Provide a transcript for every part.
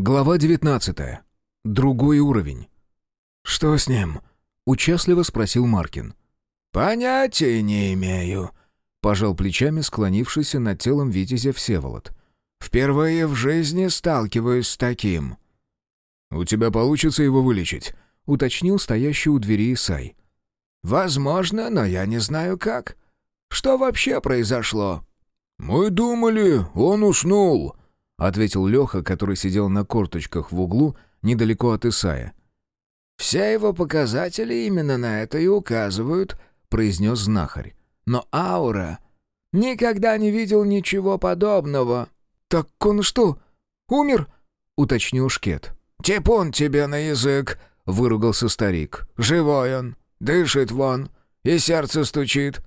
Глава 19. Другой уровень. «Что с ним?» — участливо спросил Маркин. «Понятия не имею», — пожал плечами склонившийся над телом Витязя Всеволод. «Впервые в жизни сталкиваюсь с таким». «У тебя получится его вылечить?» — уточнил стоящий у двери Исай. «Возможно, но я не знаю как. Что вообще произошло?» «Мы думали, он уснул», — ответил Леха, который сидел на корточках в углу, недалеко от Исая. «Все его показатели именно на это и указывают», — произнес знахарь. «Но аура... Никогда не видел ничего подобного». «Так он что, умер?» — уточнил Шкет. «Типун тебе на язык!» — выругался старик. «Живой он, дышит вон, и сердце стучит».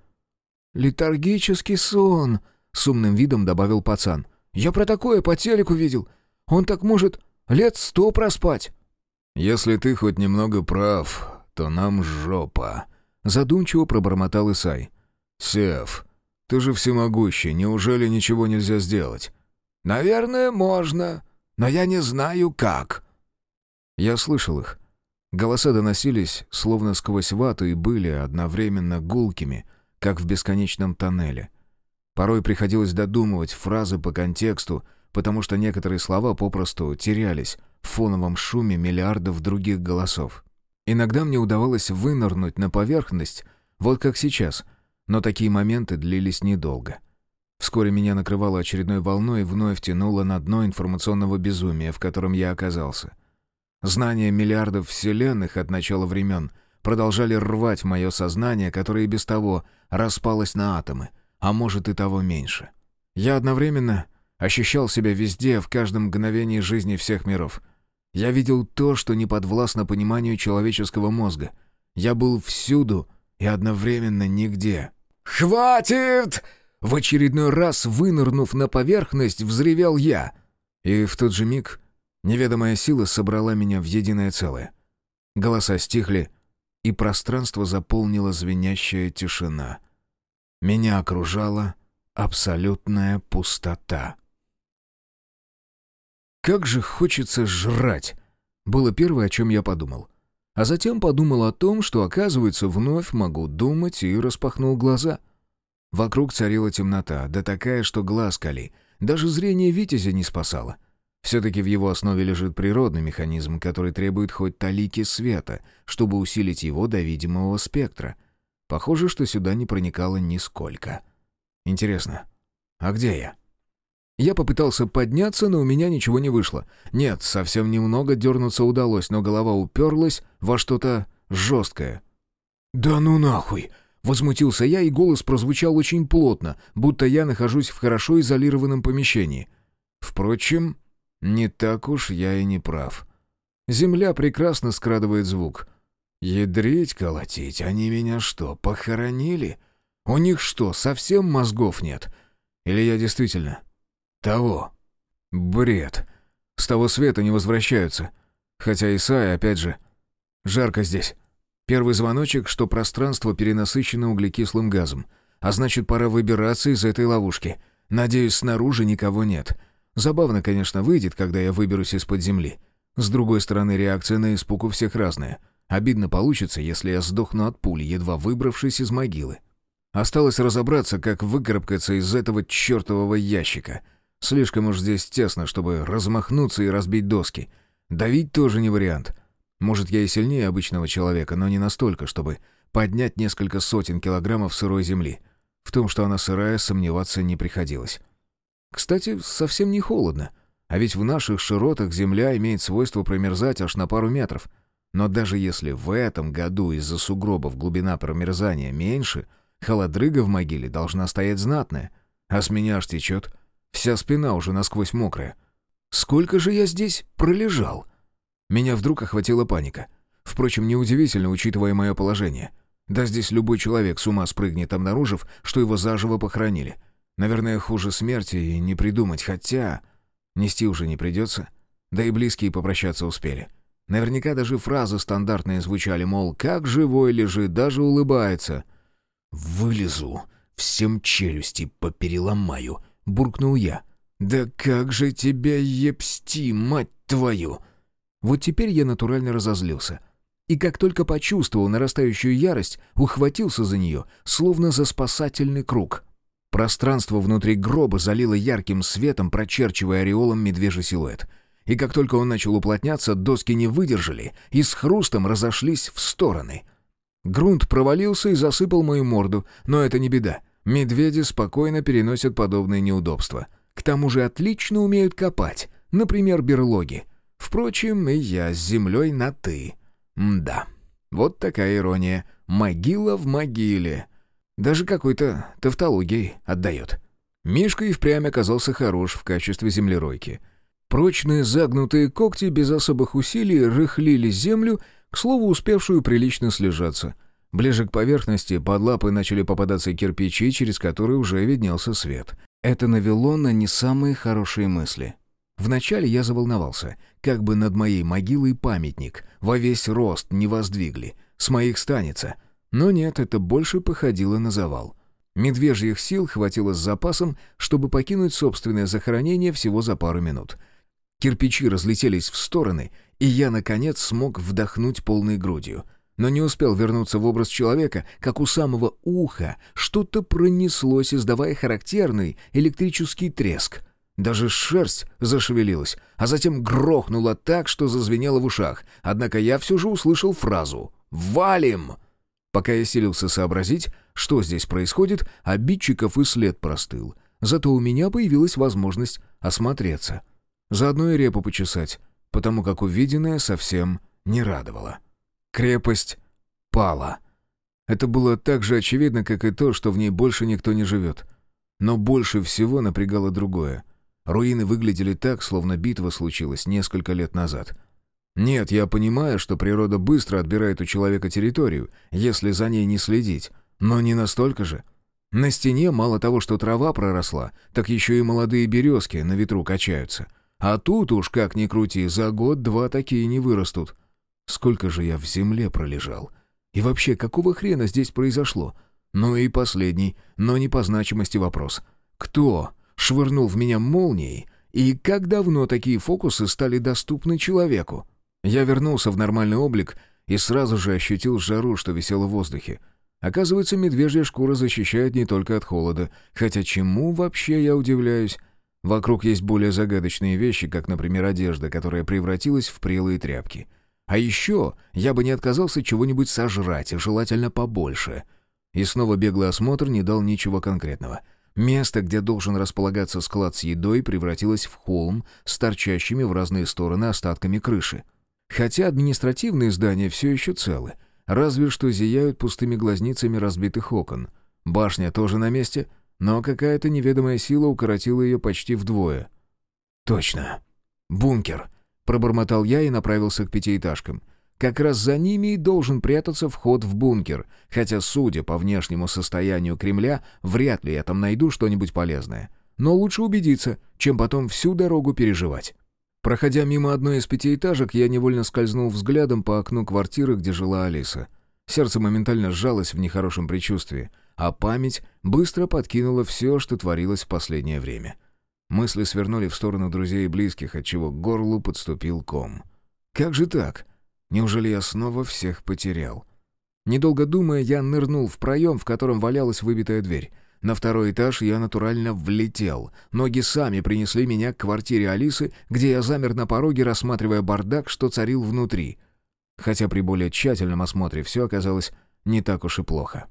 «Летаргический сон», — с умным видом добавил пацан. Я про такое по телеку видел. Он так может лет сто проспать». «Если ты хоть немного прав, то нам жопа», — задумчиво пробормотал Исай. «Сев, ты же всемогущий, неужели ничего нельзя сделать?» «Наверное, можно, но я не знаю, как». Я слышал их. Голоса доносились, словно сквозь вату, и были одновременно гулкими, как в бесконечном тоннеле — Порой приходилось додумывать фразы по контексту, потому что некоторые слова попросту терялись в фоновом шуме миллиардов других голосов. Иногда мне удавалось вынырнуть на поверхность, вот как сейчас, но такие моменты длились недолго. Вскоре меня накрывало очередной волной и вновь тянуло на дно информационного безумия, в котором я оказался. Знания миллиардов вселенных от начала времен продолжали рвать мое сознание, которое и без того распалось на атомы — а может и того меньше. Я одновременно ощущал себя везде, в каждом мгновении жизни всех миров. Я видел то, что не подвластно пониманию человеческого мозга. Я был всюду и одновременно нигде. «Хватит!» В очередной раз, вынырнув на поверхность, взревел я. И в тот же миг неведомая сила собрала меня в единое целое. Голоса стихли, и пространство заполнила звенящая тишина — меня окружала абсолютная пустота. «Как же хочется жрать!» Было первое, о чем я подумал. А затем подумал о том, что, оказывается, вновь могу думать, и распахнул глаза. Вокруг царила темнота, да такая, что глаз кали. Даже зрение Витязя не спасало. Все-таки в его основе лежит природный механизм, который требует хоть талики света, чтобы усилить его до видимого спектра — Похоже, что сюда не проникало нисколько. Интересно, а где я? Я попытался подняться, но у меня ничего не вышло. Нет, совсем немного дернуться удалось, но голова уперлась во что-то жесткое. «Да ну нахуй!» Возмутился я, и голос прозвучал очень плотно, будто я нахожусь в хорошо изолированном помещении. Впрочем, не так уж я и не прав. Земля прекрасно скрадывает звук — Ядрить колотить, они меня что, похоронили? У них что, совсем мозгов нет? Или я действительно... Того. Бред. С того света не возвращаются. Хотя Исай, опять же... Жарко здесь. Первый звоночек, что пространство перенасыщено углекислым газом. А значит, пора выбираться из этой ловушки. Надеюсь, снаружи никого нет. Забавно, конечно, выйдет, когда я выберусь из-под земли. С другой стороны, реакция на испуг у всех разная — Обидно получится, если я сдохну от пули, едва выбравшись из могилы. Осталось разобраться, как выкарабкаться из этого чертового ящика. Слишком уж здесь тесно, чтобы размахнуться и разбить доски. Давить тоже не вариант. Может, я и сильнее обычного человека, но не настолько, чтобы поднять несколько сотен килограммов сырой земли. В том, что она сырая, сомневаться не приходилось. Кстати, совсем не холодно. А ведь в наших широтах земля имеет свойство промерзать аж на пару метров — но даже если в этом году из-за сугробов глубина промерзания меньше, холодрыга в могиле должна стоять знатная. А с меня аж течет. Вся спина уже насквозь мокрая. Сколько же я здесь пролежал? Меня вдруг охватила паника. Впрочем, неудивительно, учитывая мое положение. Да здесь любой человек с ума спрыгнет, обнаружив, что его заживо похоронили. Наверное, хуже смерти и не придумать, хотя... Нести уже не придется. Да и близкие попрощаться успели. — Наверняка даже фразы стандартные звучали, мол, как живой лежит, даже улыбается. «Вылезу, всем челюсти попереломаю», — буркнул я. «Да как же тебя епсти, мать твою!» Вот теперь я натурально разозлился. И как только почувствовал нарастающую ярость, ухватился за нее, словно за спасательный круг. Пространство внутри гроба залило ярким светом, прочерчивая ореолом медвежий силуэт. И как только он начал уплотняться, доски не выдержали и с хрустом разошлись в стороны. Грунт провалился и засыпал мою морду, но это не беда. Медведи спокойно переносят подобные неудобства. К тому же отлично умеют копать, например, берлоги. Впрочем, и я с землей на «ты». да, вот такая ирония. Могила в могиле. Даже какой-то тавтологией отдает. Мишка и впрямь оказался хорош в качестве землеройки. Прочные загнутые когти без особых усилий рыхлили землю, к слову, успевшую прилично слежаться. Ближе к поверхности под лапы начали попадаться кирпичи, через которые уже виднелся свет. Это навело на не самые хорошие мысли. Вначале я заволновался, как бы над моей могилой памятник во весь рост не воздвигли, с моих станется. Но нет, это больше походило на завал. Медвежьих сил хватило с запасом, чтобы покинуть собственное захоронение всего за пару минут. Кирпичи разлетелись в стороны, и я, наконец, смог вдохнуть полной грудью. Но не успел вернуться в образ человека, как у самого уха что-то пронеслось, издавая характерный электрический треск. Даже шерсть зашевелилась, а затем грохнула так, что зазвенело в ушах. Однако я все же услышал фразу «Валим!». Пока я силился сообразить, что здесь происходит, обидчиков и след простыл. Зато у меня появилась возможность осмотреться. Заодно и репу почесать потому как увиденное совсем не радовало. Крепость пала. Это было так же очевидно, как и то, что в ней больше никто не живет. Но больше всего напрягало другое. Руины выглядели так, словно битва случилась несколько лет назад. Нет, я понимаю, что природа быстро отбирает у человека территорию, если за ней не следить, но не настолько же. На стене мало того, что трава проросла, так еще и молодые березки на ветру качаются — а тут уж, как ни крути, за год-два такие не вырастут. Сколько же я в земле пролежал? И вообще, какого хрена здесь произошло? Ну и последний, но не по значимости вопрос. Кто швырнул в меня молнией, и как давно такие фокусы стали доступны человеку? Я вернулся в нормальный облик и сразу же ощутил жару, что висело в воздухе. Оказывается, медвежья шкура защищает не только от холода, хотя чему вообще я удивляюсь? Вокруг есть более загадочные вещи, как, например, одежда, которая превратилась в прелые тряпки. А еще я бы не отказался чего-нибудь сожрать, желательно побольше. И снова беглый осмотр не дал ничего конкретного. Место, где должен располагаться склад с едой, превратилось в холм с торчащими в разные стороны остатками крыши. Хотя административные здания все еще целы, разве что зияют пустыми глазницами разбитых окон. Башня тоже на месте — но какая-то неведомая сила укоротила ее почти вдвое. «Точно. Бункер», — пробормотал я и направился к пятиэтажкам. Как раз за ними и должен прятаться вход в бункер, хотя, судя по внешнему состоянию Кремля, вряд ли я там найду что-нибудь полезное. Но лучше убедиться, чем потом всю дорогу переживать. Проходя мимо одной из пятиэтажек, я невольно скользнул взглядом по окну квартиры, где жила Алиса. Сердце моментально сжалось в нехорошем предчувствии а память быстро подкинула все, что творилось в последнее время. Мысли свернули в сторону друзей и близких, отчего к горлу подступил ком. «Как же так? Неужели я снова всех потерял?» Недолго думая, я нырнул в проем, в котором валялась выбитая дверь. На второй этаж я натурально влетел. Ноги сами принесли меня к квартире Алисы, где я замер на пороге, рассматривая бардак, что царил внутри. Хотя при более тщательном осмотре все оказалось не так уж и плохо.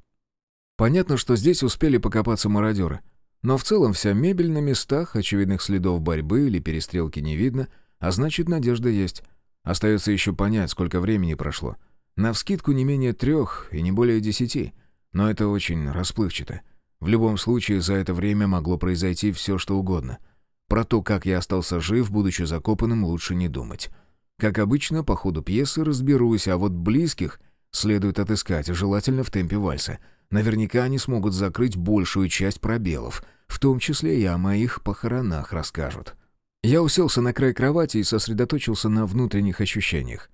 Понятно, что здесь успели покопаться мародеры. Но в целом вся мебель на местах, очевидных следов борьбы или перестрелки не видно, а значит, надежда есть. Остается еще понять, сколько времени прошло. Навскидку не менее трех и не более десяти. Но это очень расплывчато. В любом случае, за это время могло произойти все, что угодно. Про то, как я остался жив, будучи закопанным, лучше не думать. Как обычно, по ходу пьесы разберусь, а вот близких следует отыскать, желательно в темпе вальса — Наверняка они смогут закрыть большую часть пробелов, в том числе и о моих похоронах расскажут. Я уселся на край кровати и сосредоточился на внутренних ощущениях.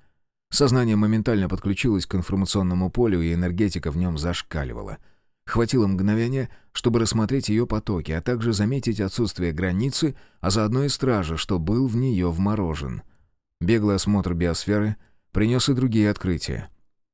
Сознание моментально подключилось к информационному полю, и энергетика в нем зашкаливала. Хватило мгновения, чтобы рассмотреть ее потоки, а также заметить отсутствие границы, а заодно и стража, что был в нее вморожен. Беглый осмотр биосферы принес и другие открытия.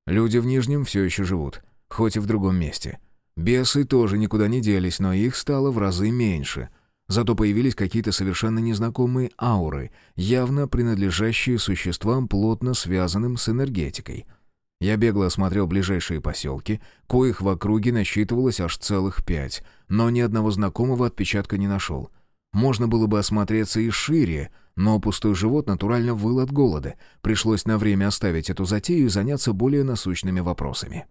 Люди в Нижнем все еще живут, хоть и в другом месте. Бесы тоже никуда не делись, но их стало в разы меньше. Зато появились какие-то совершенно незнакомые ауры, явно принадлежащие существам, плотно связанным с энергетикой — я бегло осмотрел ближайшие поселки, коих в округе насчитывалось аж целых пять, но ни одного знакомого отпечатка не нашел. Можно было бы осмотреться и шире, но пустой живот натурально выл от голода. Пришлось на время оставить эту затею и заняться более насущными вопросами.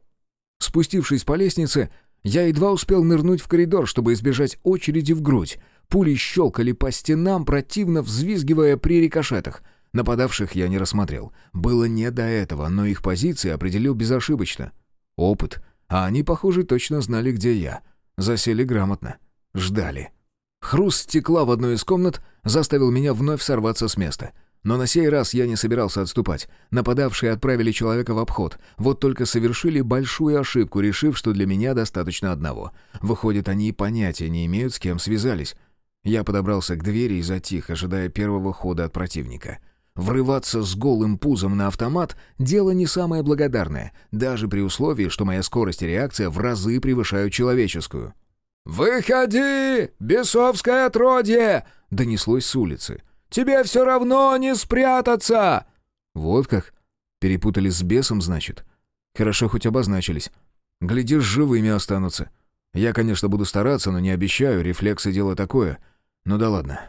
Спустившись по лестнице, я едва успел нырнуть в коридор, чтобы избежать очереди в грудь. Пули щелкали по стенам, противно взвизгивая при рикошетах — Нападавших я не рассмотрел. Было не до этого, но их позиции определил безошибочно. Опыт. А они, похоже, точно знали, где я. Засели грамотно. Ждали. Хруст стекла в одной из комнат заставил меня вновь сорваться с места. Но на сей раз я не собирался отступать. Нападавшие отправили человека в обход. Вот только совершили большую ошибку, решив, что для меня достаточно одного. Выходит, они и понятия не имеют, с кем связались. Я подобрался к двери и затих, ожидая первого хода от противника. Врываться с голым пузом на автомат — дело не самое благодарное, даже при условии, что моя скорость и реакция в разы превышают человеческую. «Выходи, бесовское отродье!» — донеслось с улицы. «Тебе все равно не спрятаться!» «Вот как? Перепутались с бесом, значит? Хорошо хоть обозначились. Глядишь, живыми останутся. Я, конечно, буду стараться, но не обещаю, рефлексы — дело такое. Ну да ладно.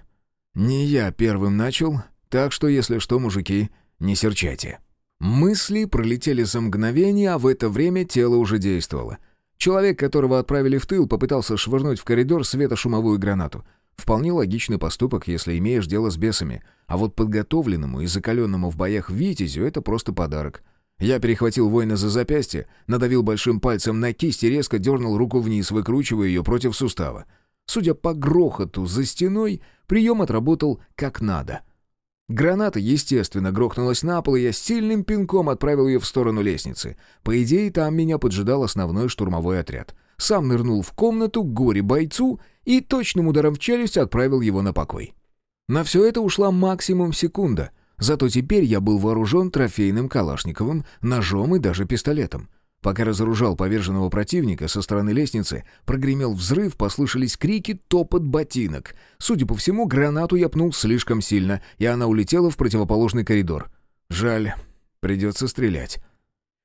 Не я первым начал, так что, если что, мужики, не серчайте. Мысли пролетели за мгновение, а в это время тело уже действовало. Человек, которого отправили в тыл, попытался швырнуть в коридор светошумовую гранату. Вполне логичный поступок, если имеешь дело с бесами. А вот подготовленному и закаленному в боях Витязю это просто подарок. Я перехватил воина за запястье, надавил большим пальцем на кисть и резко дернул руку вниз, выкручивая ее против сустава. Судя по грохоту за стеной, прием отработал как надо — Граната, естественно, грохнулась на пол, и я сильным пинком отправил ее в сторону лестницы. По идее, там меня поджидал основной штурмовой отряд. Сам нырнул в комнату к горе-бойцу и точным ударом в челюсть отправил его на покой. На все это ушла максимум секунда, зато теперь я был вооружен трофейным калашниковым, ножом и даже пистолетом. Пока разоружал поверженного противника, со стороны лестницы прогремел взрыв, послышались крики, топот ботинок. Судя по всему, гранату я пнул слишком сильно, и она улетела в противоположный коридор. Жаль, придется стрелять.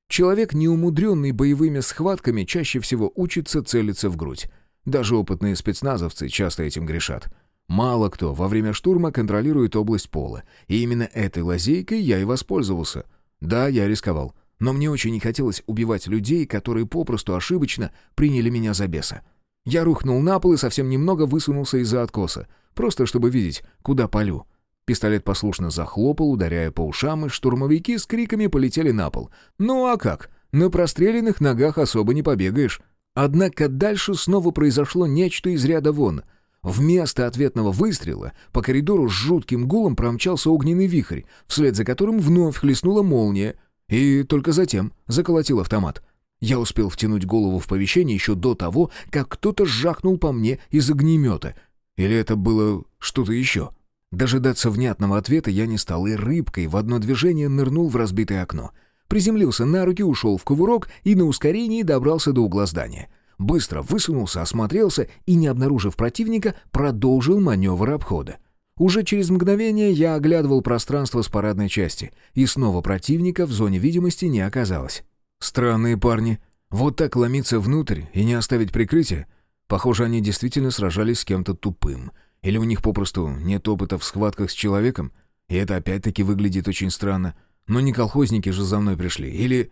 Человек, неумудренный боевыми схватками, чаще всего учится целиться в грудь. Даже опытные спецназовцы часто этим грешат. Мало кто во время штурма контролирует область пола, и именно этой лазейкой я и воспользовался. Да, я рисковал. Но мне очень не хотелось убивать людей, которые попросту ошибочно приняли меня за беса. Я рухнул на пол и совсем немного высунулся из-за откоса, просто чтобы видеть, куда полю. Пистолет послушно захлопал, ударяя по ушам, и штурмовики с криками полетели на пол. Ну а как? На простреленных ногах особо не побегаешь. Однако дальше снова произошло нечто из ряда вон. Вместо ответного выстрела по коридору с жутким гулом промчался огненный вихрь, вслед за которым вновь хлестнула молния — и только затем заколотил автомат. Я успел втянуть голову в помещение еще до того, как кто-то жахнул по мне из огнемета. Или это было что-то еще? Дожидаться внятного ответа я не стал, и рыбкой в одно движение нырнул в разбитое окно. Приземлился на руки, ушел в кувырок и на ускорении добрался до угла здания. Быстро высунулся, осмотрелся и, не обнаружив противника, продолжил маневр обхода. Уже через мгновение я оглядывал пространство с парадной части, и снова противника в зоне видимости не оказалось. Странные парни. Вот так ломиться внутрь и не оставить прикрытия? Похоже, они действительно сражались с кем-то тупым. Или у них попросту нет опыта в схватках с человеком? И это опять-таки выглядит очень странно. Но не колхозники же за мной пришли. Или...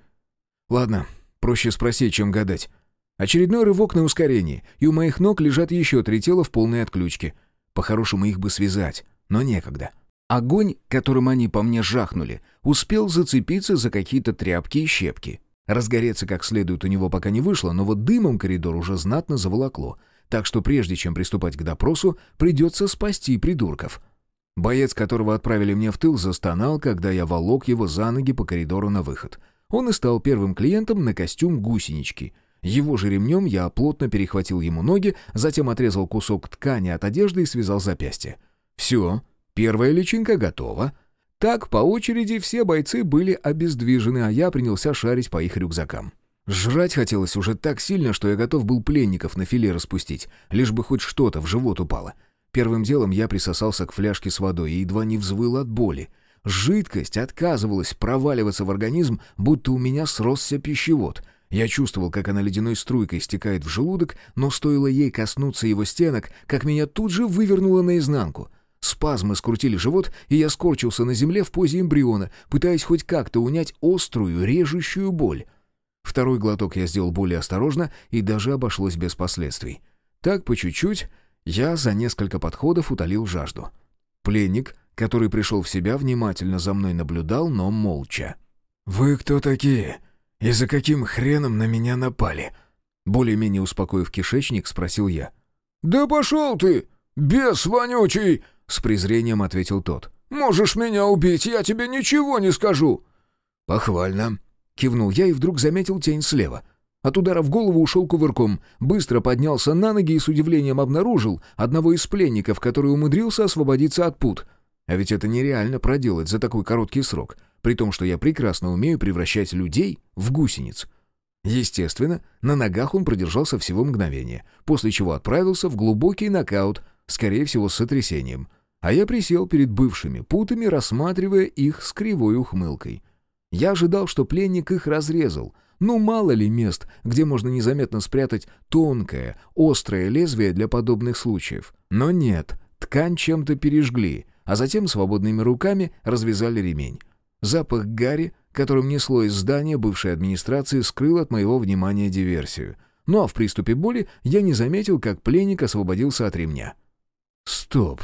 Ладно, проще спросить, чем гадать. Очередной рывок на ускорении, и у моих ног лежат еще три тела в полной отключке — по-хорошему их бы связать, но некогда. Огонь, которым они по мне жахнули, успел зацепиться за какие-то тряпки и щепки. Разгореться как следует у него пока не вышло, но вот дымом коридор уже знатно заволокло, так что прежде чем приступать к допросу, придется спасти придурков. Боец, которого отправили мне в тыл, застонал, когда я волок его за ноги по коридору на выход. Он и стал первым клиентом на костюм гусенички — Его же ремнем я плотно перехватил ему ноги, затем отрезал кусок ткани от одежды и связал запястье. Все, первая личинка готова. Так, по очереди, все бойцы были обездвижены, а я принялся шарить по их рюкзакам. Жрать хотелось уже так сильно, что я готов был пленников на филе распустить, лишь бы хоть что-то в живот упало. Первым делом я присосался к фляжке с водой и едва не взвыл от боли. Жидкость отказывалась проваливаться в организм, будто у меня сросся пищевод. Я чувствовал, как она ледяной струйкой стекает в желудок, но стоило ей коснуться его стенок, как меня тут же вывернуло наизнанку. Спазмы скрутили живот, и я скорчился на земле в позе эмбриона, пытаясь хоть как-то унять острую, режущую боль. Второй глоток я сделал более осторожно, и даже обошлось без последствий. Так, по чуть-чуть, я за несколько подходов утолил жажду. Пленник, который пришел в себя, внимательно за мной наблюдал, но молча. «Вы кто такие? И за каким хреном на меня напали?» Более-менее успокоив кишечник, спросил я. «Да пошел ты, бес вонючий!» — с презрением ответил тот. «Можешь меня убить, я тебе ничего не скажу!» «Похвально!» Кивнул я и вдруг заметил тень слева. От удара в голову ушел кувырком, быстро поднялся на ноги и с удивлением обнаружил одного из пленников, который умудрился освободиться от пут. А ведь это нереально проделать за такой короткий срок, при том, что я прекрасно умею превращать людей в гусениц. Естественно, на ногах он продержался всего мгновение, после чего отправился в глубокий нокаут, скорее всего, с сотрясением. А я присел перед бывшими путами, рассматривая их с кривой ухмылкой — я ожидал, что пленник их разрезал. Ну, мало ли мест, где можно незаметно спрятать тонкое, острое лезвие для подобных случаев. Но нет, ткань чем-то пережгли, а затем свободными руками развязали ремень. Запах гари, которым несло из здания бывшей администрации, скрыл от моего внимания диверсию. Ну а в приступе боли я не заметил, как пленник освободился от ремня. «Стоп!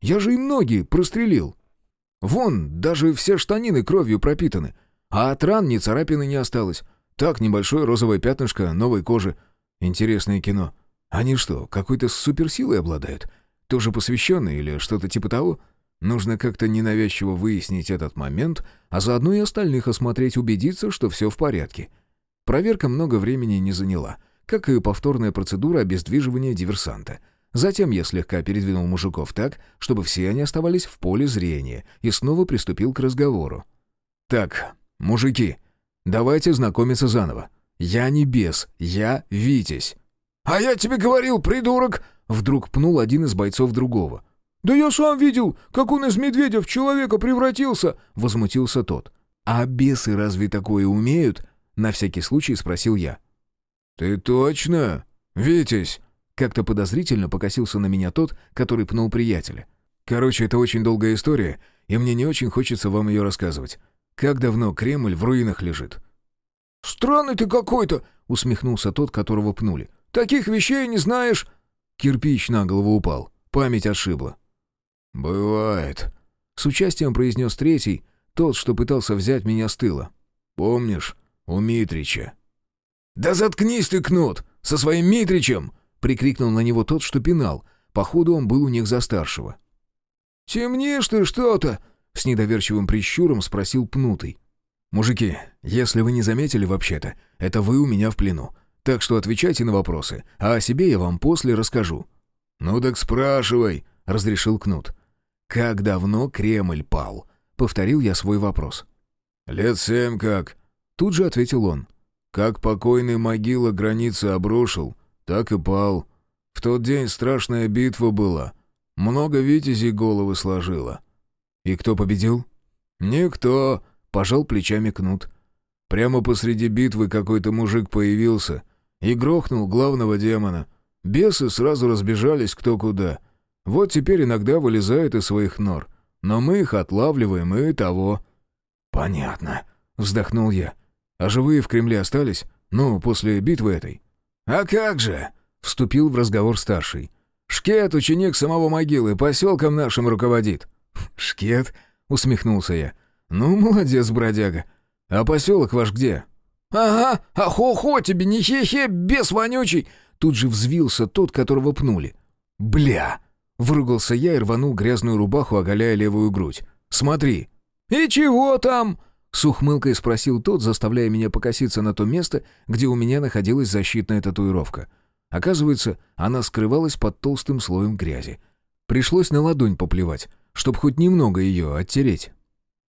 Я же им ноги прострелил!» Вон, даже все штанины кровью пропитаны. А от ран ни царапины не осталось. Так, небольшое розовое пятнышко новой кожи. Интересное кино. Они что, какой-то суперсилой обладают? Тоже посвященные или что-то типа того? Нужно как-то ненавязчиво выяснить этот момент, а заодно и остальных осмотреть, убедиться, что все в порядке. Проверка много времени не заняла, как и повторная процедура обездвиживания диверсанта. Затем я слегка передвинул мужиков так, чтобы все они оставались в поле зрения, и снова приступил к разговору. «Так, «Мужики, давайте знакомиться заново. Я не бес, я Витязь». «А я тебе говорил, придурок!» Вдруг пнул один из бойцов другого. «Да я сам видел, как он из медведя в человека превратился!» Возмутился тот. «А бесы разве такое умеют?» На всякий случай спросил я. «Ты точно, Витязь?» Как-то подозрительно покосился на меня тот, который пнул приятеля. «Короче, это очень долгая история, и мне не очень хочется вам ее рассказывать. Как давно Кремль в руинах лежит?» «Странный ты какой-то!» — усмехнулся тот, которого пнули. «Таких вещей не знаешь!» Кирпич на голову упал. Память отшибла. «Бывает», — с участием произнес третий, тот, что пытался взять меня с тыла. «Помнишь, у Митрича?» «Да заткнись ты, Кнут, со своим Митричем!» — прикрикнул на него тот, что пинал. Походу, он был у них за старшего. «Темнишь ты что-то!» С недоверчивым прищуром спросил Пнутый. «Мужики, если вы не заметили вообще-то, это вы у меня в плену. Так что отвечайте на вопросы, а о себе я вам после расскажу». «Ну так спрашивай», — разрешил Кнут. «Как давно Кремль пал?» — повторил я свой вопрос. «Лет семь как», — тут же ответил он. «Как покойный могила границы обрушил, так и пал. В тот день страшная битва была. Много витязей головы сложила. «И кто победил?» «Никто», — пожал плечами Кнут. Прямо посреди битвы какой-то мужик появился и грохнул главного демона. Бесы сразу разбежались кто куда. Вот теперь иногда вылезают из своих нор. Но мы их отлавливаем и того». «Понятно», — вздохнул я. «А живые в Кремле остались? Ну, после битвы этой?» «А как же?» — вступил в разговор старший. «Шкет, ученик самого могилы, поселком нашим руководит». «Шкет?» — усмехнулся я. «Ну, молодец, бродяга. А поселок ваш где?» «Ага, а хо-хо тебе, не хе-хе, бес вонючий!» Тут же взвился тот, которого пнули. «Бля!» — выругался я и рванул грязную рубаху, оголяя левую грудь. «Смотри!» «И чего там?» С ухмылкой спросил тот, заставляя меня покоситься на то место, где у меня находилась защитная татуировка. Оказывается, она скрывалась под толстым слоем грязи. Пришлось на ладонь поплевать, чтобы хоть немного ее оттереть.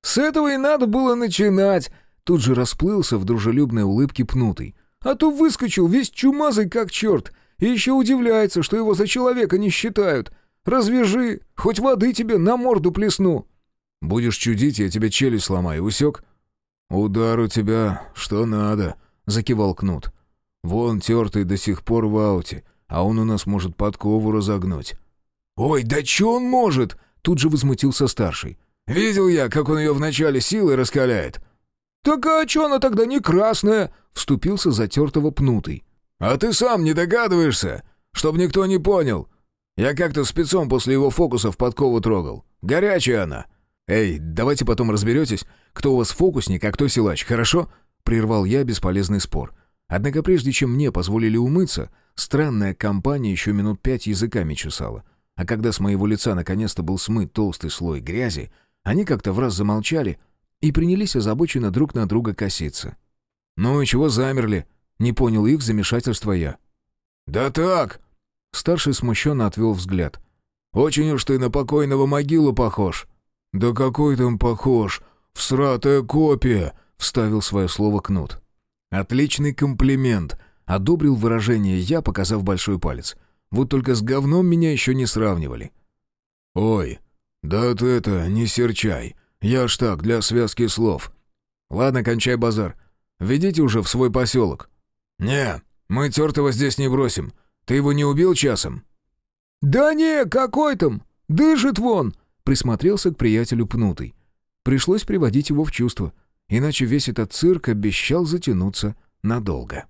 «С этого и надо было начинать!» Тут же расплылся в дружелюбной улыбке пнутый. «А то выскочил весь чумазый как черт, и еще удивляется, что его за человека не считают. Развяжи, хоть воды тебе на морду плесну!» «Будешь чудить, я тебе челюсть сломаю, усек?» «Удар у тебя что надо», — закивал Кнут. «Вон тертый до сих пор в ауте, а он у нас может подкову разогнуть». «Ой, да че он может?» — тут же возмутился старший. «Видел я, как он ее в начале силы раскаляет». «Так а че она тогда не красная?» — вступился затертого пнутый. «А ты сам не догадываешься? Чтоб никто не понял. Я как-то спецом после его фокусов подкову трогал. Горячая она». «Эй, давайте потом разберетесь, кто у вас фокусник, а кто силач, хорошо?» — прервал я бесполезный спор. Однако прежде чем мне позволили умыться, странная компания еще минут пять языками чесала. А когда с моего лица наконец-то был смыт толстый слой грязи, они как-то в раз замолчали и принялись озабоченно друг на друга коситься. «Ну и чего замерли?» — не понял их замешательства я. «Да так!» — старший смущенно отвел взгляд. «Очень уж ты на покойного могилу похож». «Да какой там похож? Всратая копия!» — вставил свое слово Кнут. «Отличный комплимент!» — одобрил выражение я, показав большой палец. «Вот только с говном меня еще не сравнивали». «Ой, да ты это, не серчай. Я ж так, для связки слов». «Ладно, кончай базар. Ведите уже в свой поселок». «Не, мы тертого здесь не бросим. Ты его не убил часом?» «Да не, какой там! Дышит вон!» Присмотрелся к приятелю пнутый. Пришлось приводить его в чувство, иначе весь этот цирк обещал затянуться надолго.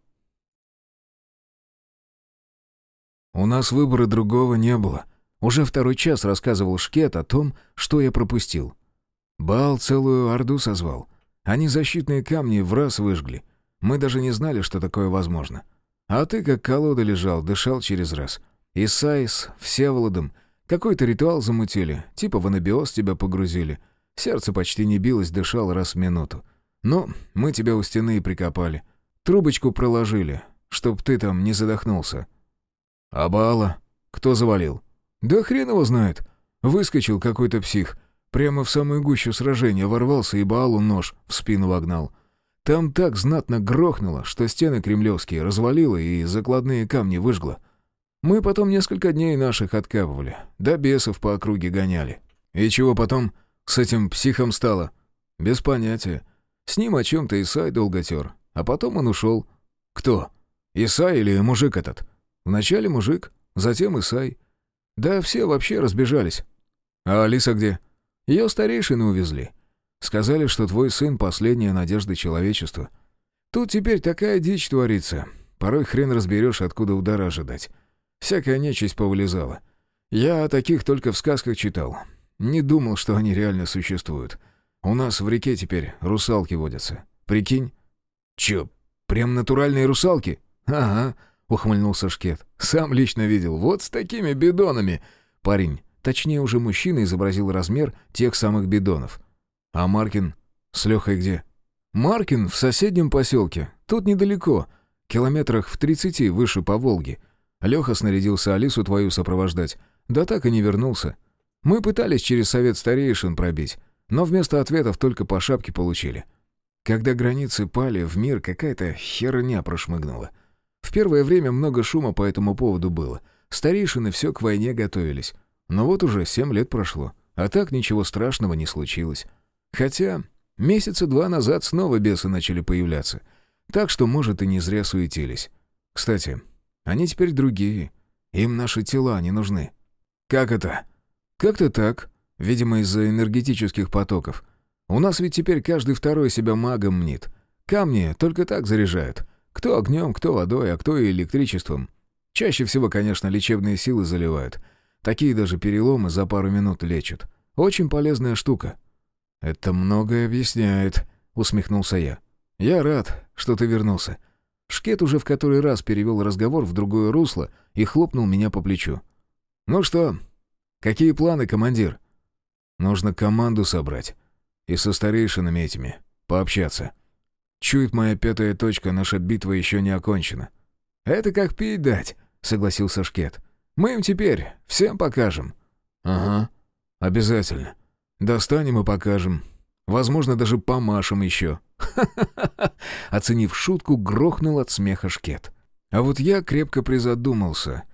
У нас выбора другого не было. Уже второй час рассказывал Шкет о том, что я пропустил. Бал целую орду созвал. Они защитные камни в раз выжгли. Мы даже не знали, что такое возможно. А ты, как колода лежал, дышал через раз. Исай с Всеволодом какой-то ритуал замутили, типа в анабиоз тебя погрузили. Сердце почти не билось, дышал раз в минуту. Ну, мы тебя у стены и прикопали. Трубочку проложили, чтоб ты там не задохнулся. А Баала? Кто завалил? Да хрен его знает. Выскочил какой-то псих. Прямо в самую гущу сражения ворвался и Баалу нож в спину вогнал. Там так знатно грохнуло, что стены кремлевские развалило и закладные камни выжгло. Мы потом несколько дней наших откапывали, да бесов по округе гоняли. И чего потом с этим психом стало? Без понятия. С ним о чем-то Исай долго тер, а потом он ушел. Кто? Исай или мужик этот? Вначале мужик, затем Исай. Да все вообще разбежались. А Алиса где? Ее старейшины увезли. Сказали, что твой сын — последняя надежда человечества. Тут теперь такая дичь творится. Порой хрен разберешь, откуда удара ожидать. Всякая нечисть повылезала. Я о таких только в сказках читал. Не думал, что они реально существуют. У нас в реке теперь русалки водятся. Прикинь? Чё, прям натуральные русалки? Ага, ухмыльнулся Шкет. Сам лично видел. Вот с такими бидонами. Парень, точнее уже мужчина, изобразил размер тех самых бидонов. А Маркин с Лехой где? Маркин в соседнем поселке. Тут недалеко. Километрах в тридцати выше по Волге. Леха снарядился Алису твою сопровождать. Да так и не вернулся. Мы пытались через совет старейшин пробить, но вместо ответов только по шапке получили. Когда границы пали, в мир какая-то херня прошмыгнула. В первое время много шума по этому поводу было. Старейшины все к войне готовились. Но вот уже семь лет прошло, а так ничего страшного не случилось. Хотя месяца два назад снова бесы начали появляться. Так что, может, и не зря суетились. Кстати, они теперь другие. Им наши тела не нужны. Как это? Как-то так. Видимо, из-за энергетических потоков. У нас ведь теперь каждый второй себя магом мнит. Камни только так заряжают. Кто огнем, кто водой, а кто и электричеством. Чаще всего, конечно, лечебные силы заливают. Такие даже переломы за пару минут лечат. Очень полезная штука. «Это многое объясняет», — усмехнулся я. «Я рад, что ты вернулся. Шкет уже в который раз перевел разговор в другое русло и хлопнул меня по плечу. «Ну что, какие планы, командир?» «Нужно команду собрать. И со старейшинами этими. пообщаться. Чует моя пятая точка, наша битва еще не окончена». «Это как пить дать», — согласился Шкет. «Мы им теперь всем покажем». «Ага, обязательно. Достанем и покажем. Возможно, даже помашем еще». Оценив шутку, грохнул от смеха Шкет. А вот я крепко призадумался.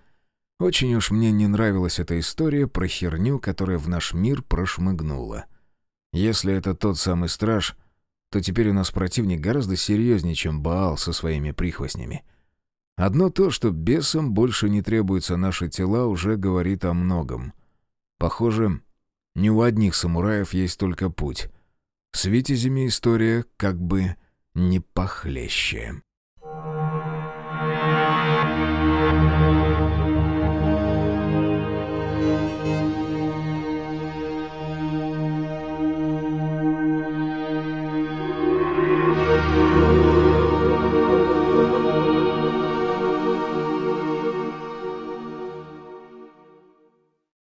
Очень уж мне не нравилась эта история про херню, которая в наш мир прошмыгнула. Если это тот самый страж, то теперь у нас противник гораздо серьезнее, чем Баал со своими прихвостнями. Одно то, что бесам больше не требуются наши тела, уже говорит о многом. Похоже, не у одних самураев есть только путь. С витязями история как бы не похлеще.